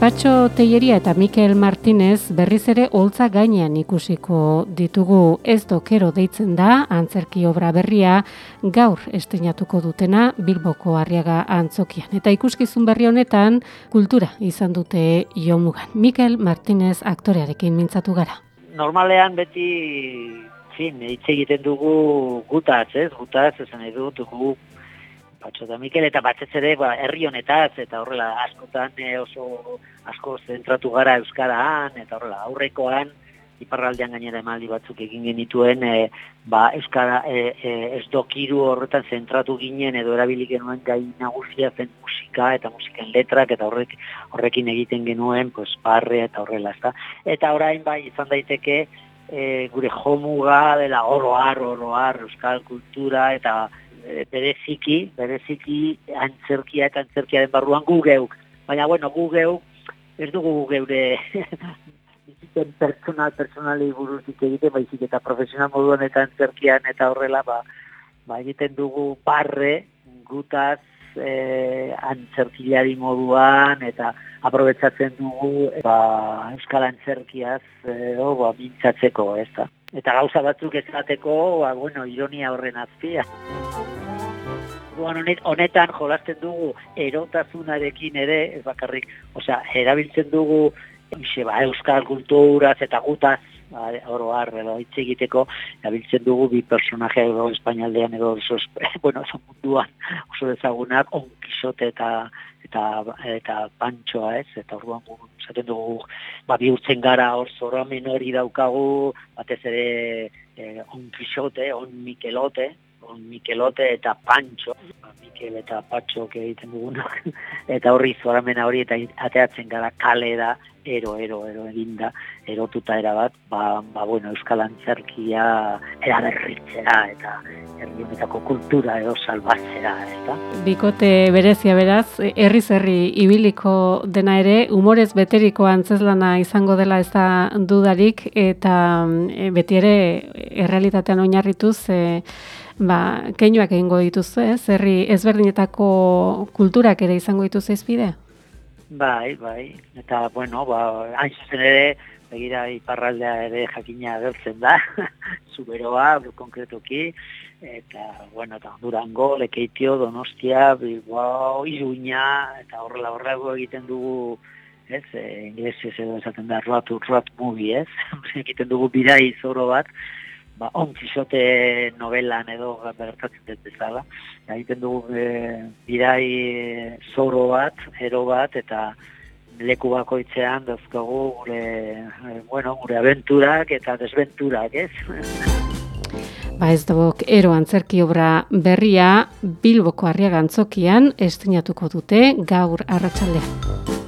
Patxo Teieria eta Mikel Martinez berriz ere holtza gainean ikusiko ditugu ez dokero deitzen da antzerki obra berria gaur esteinatuko dutena Bilboko Arriaga antzokian. Eta ikuskizun berri honetan kultura izan dute jomugan. Mikel Martinez aktorearekin mintzatu gara. Normalean beti fin, hitz egiten dugu gutaz, ez? Gutaz, esan dugu Patxo da Mikel eta batzez ere ba, herri honetaz eta horrela askotan e, oso asko zentratu gara Euskaraan eta horrela aurrekoan iparraldean gainera emaldi batzuk egin genituen e, ba, Euskara e, e, ez dokiru horretan zentratu ginen edo erabili genuen gai nagusia zen musika eta musiken letrak eta horrek, horrekin egiten genuen pues, barre eta horrela ezta. Eta orain bai izan daiteke e, gure jomuga dela oroar, oroar, euskal kultura eta Eh, bereziki, bereziki antzerkia eta antzerkiaren barruan gu geuk. Baina, bueno, gu geuk, ez dugu gu geure biziten personal, personali buruzik egite, baizik eta profesional moduan eta antzerkian eta horrela, ba, ba egiten dugu barre, gutaz, e, antzerkilari moduan, eta aprobetsatzen dugu, ba, euskal antzerkiaz, e, o, ba, bintzatzeko, ez da. Eta gauza batzuk ezateko, ba, bueno, ironia horren azpia honet, honetan jolasten dugu erotasunarekin ere, ez bakarrik, osea, erabiltzen dugu ixe, ba, euskal kulturaz eta gutaz, ba, oro har, edo hitz egiteko, erabiltzen dugu bi personaje edo espainaldean edo oso, bueno, oso munduan oso ezagunak, onkizote eta eta eta pantxoa ez, eta orduan gu, zaten dugu, ba, bihurtzen gara hor zoramen hori daukagu, batez ere eh, onkizote, on mikelote, Mikelote eta Pancho, Mikel eta Patxo egiten duguna, eta horri zoramena hori eta ateatzen gara kale da, ero, ero, ero eginda, erotuta erabat, ba, ba bueno, Euskal Antzerkia eraberritzera eta herrionetako kultura edo salbatzera, eta? Bikote berezia beraz, herri herri ibiliko dena ere, humorez beteriko antzeslana izango dela ez da dudarik, eta e, beti ere errealitatean oinarrituz, e, ba, keinuak egingo dituzu, ez? Herri ezberdinetako kulturak ere izango dituzu ezbide? Bai, bai. Eta, bueno, ba, hain zuzen ere, begira iparraldea ere jakina agertzen da, zuberoa, konkretuki, eta, bueno, eta Durango, Lekeitio, Donostia, Bilbao, Iruña, eta horrela horrego egiten dugu, ez, e, inglesez edo esaten da, road road movie, ez, egiten dugu bidai zoro bat, ba, onkizote novelan edo bertatzen dut bezala. Egiten dugu e, bidai zoro bat, ero bat, eta leku bakoitzean dozkogu gure, e, bueno, gure aventurak eta desventurak, ez? Ba ez duk, ero antzerki obra berria Bilboko harriagantzokian estinatuko dute gaur arratsaldean.